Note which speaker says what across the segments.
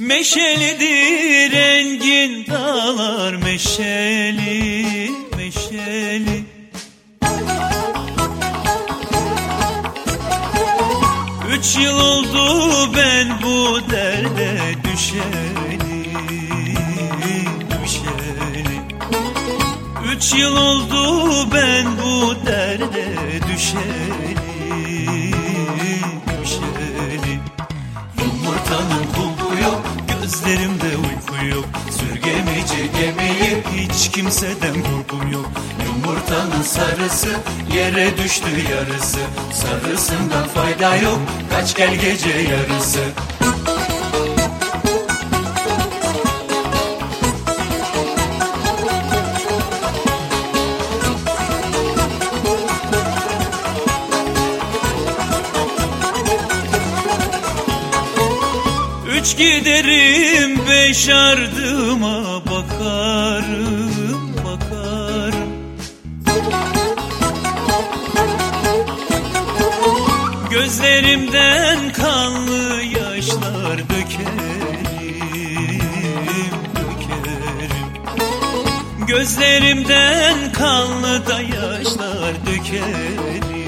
Speaker 1: Meşelidir engin dağlar meşeli meşeli. Üç yıl oldu ben bu derde düşeli düşeli. Üç yıl oldu ben bu derde düşeli Gözlerimde uyku yok. Sürgemeci gemiyi Hiç kimseden korkum yok. Yumurtanın sarısı Yere düştü yarısı. Sarısından fayda yok. Kaç gel gece yarısı Üç giderim beş ardıma bakarım bakarım. Gözlerimden kanlı yaşlar dökerim dökerim. Gözlerimden kanlı da yaşlar dökerim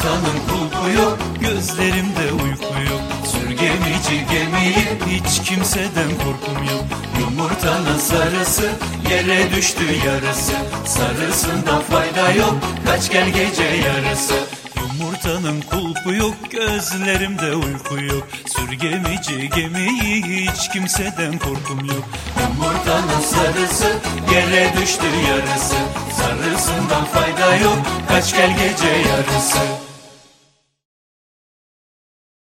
Speaker 1: Yumurtanın kulpu yok, gözlerimde uyku yok Sürgemici gemiyi hiç kimseden korkum yok Yumurtanın sarısı yere düştü yarısı Sarısından fayda yok, kaç gel gece yarısı. Yumurtanın kulpu yok, gözlerimde uyku yok Sürgemici gemiyi hiç kimseden korkum yok Yumurtanın sarısı yere düştü yarısı. Sarısından fayda yok, kaç gel gece yarısı